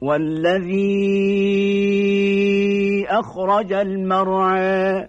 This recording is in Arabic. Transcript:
والذي أخرج المرعى